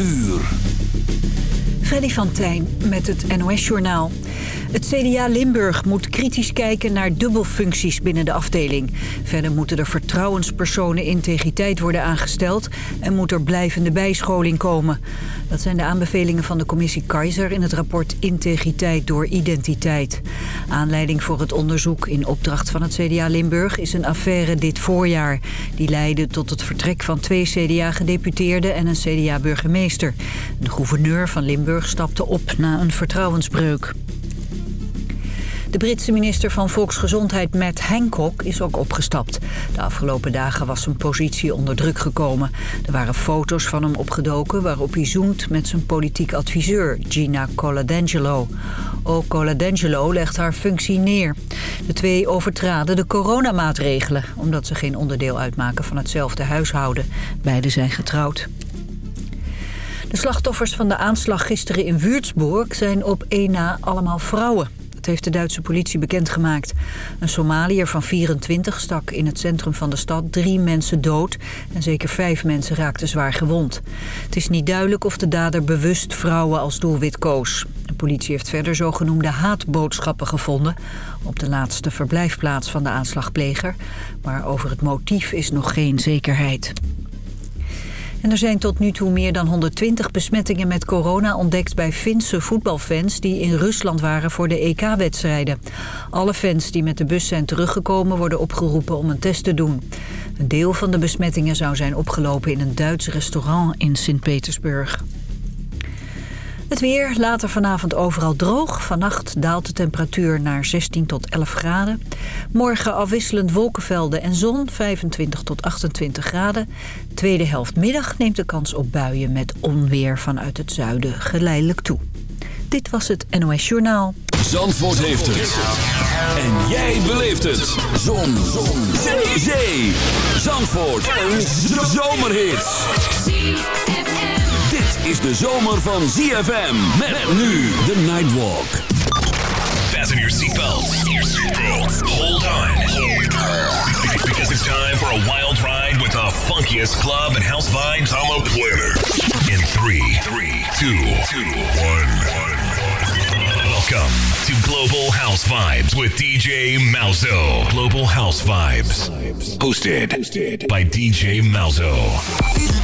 uur. Freddy van Tijn met het NOS-journaal. Het CDA Limburg moet kritisch kijken naar dubbelfuncties binnen de afdeling. Verder moeten er vertrouwenspersonen integriteit worden aangesteld... en moet er blijvende bijscholing komen. Dat zijn de aanbevelingen van de commissie Keizer... in het rapport Integriteit door Identiteit. Aanleiding voor het onderzoek in opdracht van het CDA Limburg... is een affaire dit voorjaar. Die leidde tot het vertrek van twee CDA-gedeputeerden... en een CDA-burgemeester. De gouverneur van Limburg stapte op na een vertrouwensbreuk. De Britse minister van Volksgezondheid Matt Hancock is ook opgestapt. De afgelopen dagen was zijn positie onder druk gekomen. Er waren foto's van hem opgedoken waarop hij zoent met zijn politiek adviseur Gina Coladangelo. Ook Coladangelo legt haar functie neer. De twee overtraden de coronamaatregelen omdat ze geen onderdeel uitmaken van hetzelfde huishouden. Beiden zijn getrouwd. De slachtoffers van de aanslag gisteren in Würzburg zijn op één na allemaal vrouwen. Dat heeft de Duitse politie bekendgemaakt. Een Somaliër van 24 stak in het centrum van de stad drie mensen dood... en zeker vijf mensen raakten zwaar gewond. Het is niet duidelijk of de dader bewust vrouwen als doelwit koos. De politie heeft verder zogenoemde haatboodschappen gevonden... op de laatste verblijfplaats van de aanslagpleger. Maar over het motief is nog geen zekerheid. Er zijn tot nu toe meer dan 120 besmettingen met corona ontdekt bij Finse voetbalfans die in Rusland waren voor de EK-wedstrijden. Alle fans die met de bus zijn teruggekomen worden opgeroepen om een test te doen. Een deel van de besmettingen zou zijn opgelopen in een Duits restaurant in Sint-Petersburg. Het weer, later vanavond overal droog. Vannacht daalt de temperatuur naar 16 tot 11 graden. Morgen afwisselend wolkenvelden en zon, 25 tot 28 graden. Tweede helft middag neemt de kans op buien met onweer vanuit het zuiden geleidelijk toe. Dit was het NOS Journaal. Zandvoort heeft het. En jij beleeft het. Zon. zon. Zee. Zandvoort. Een zomerhit is de zomer van ZFM. Met nu de Nightwalk. Fasten your seatbelts. Hold on. Because it's time for a wild ride with the funkiest club and house vibes on the planet. In 3, 3, 2, 2, 1. Welcome to Global House Vibes with DJ Malzo. Global House Vibes. Hosted by DJ Malzo.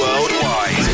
Worldwide.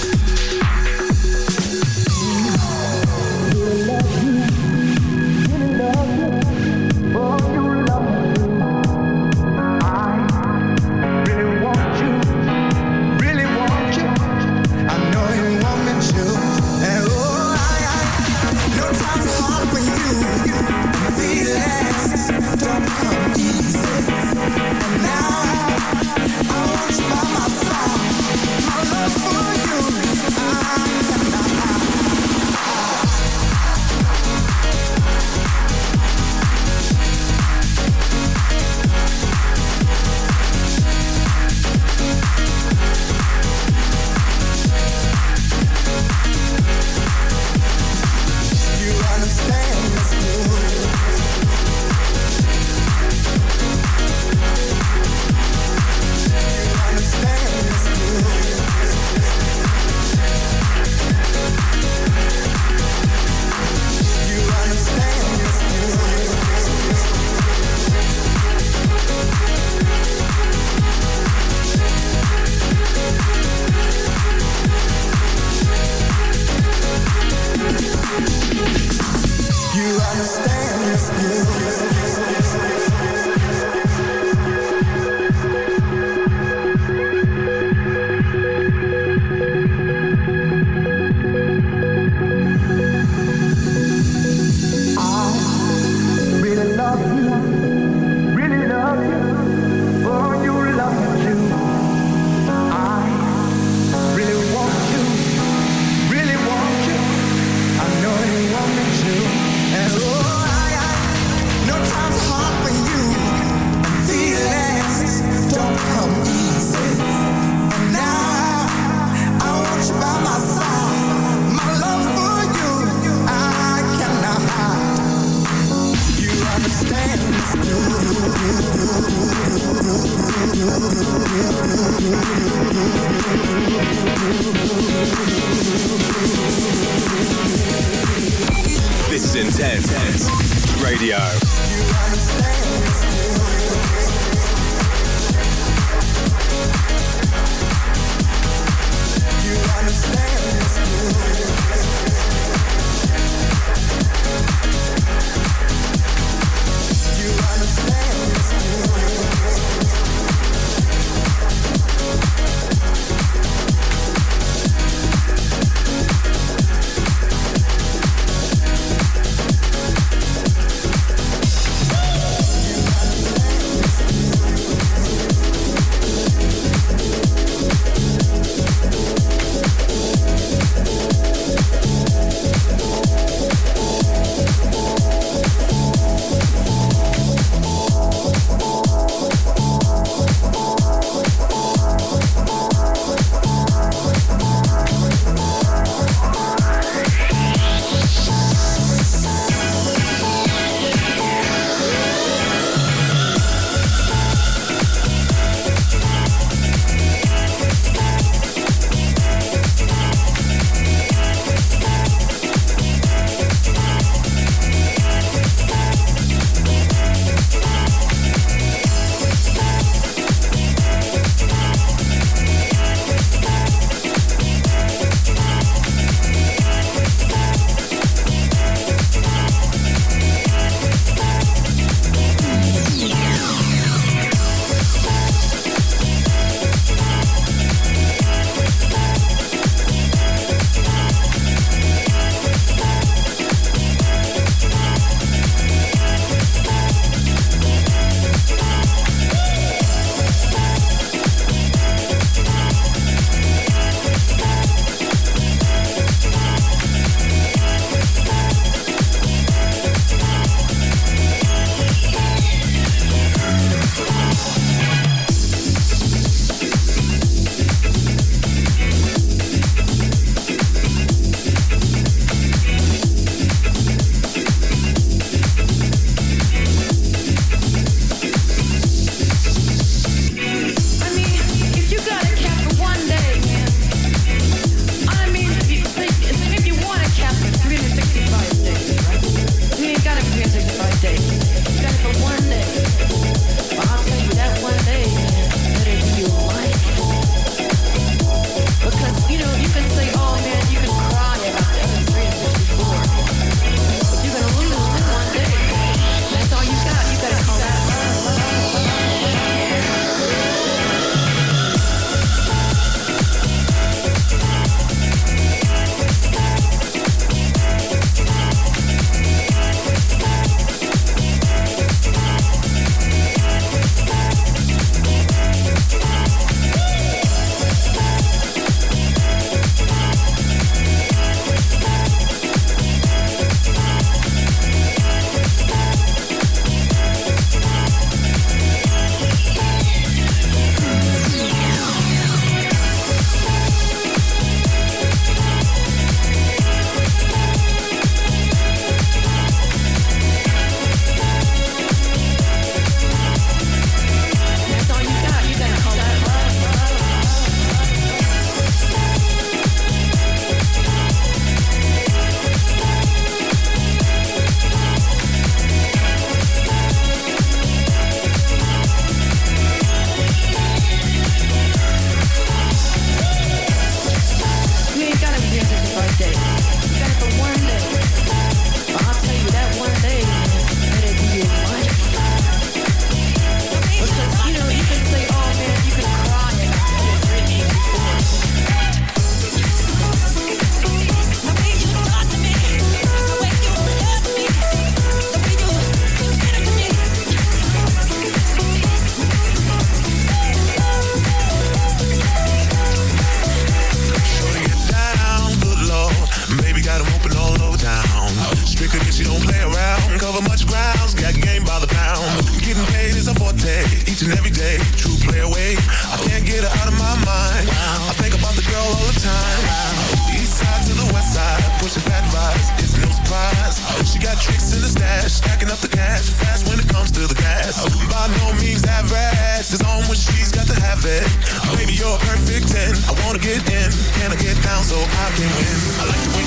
I like to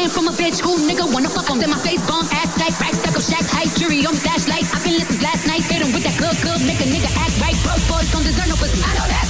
came from a bitch who nigga wanna fuck on. Then my face bomb, ass tight, racks stack of shacks, height, jury on flashlight. I've been listening last night, hit him with that good, good, make a nigga act right. Broke boys don't deserve no pussy. I know that.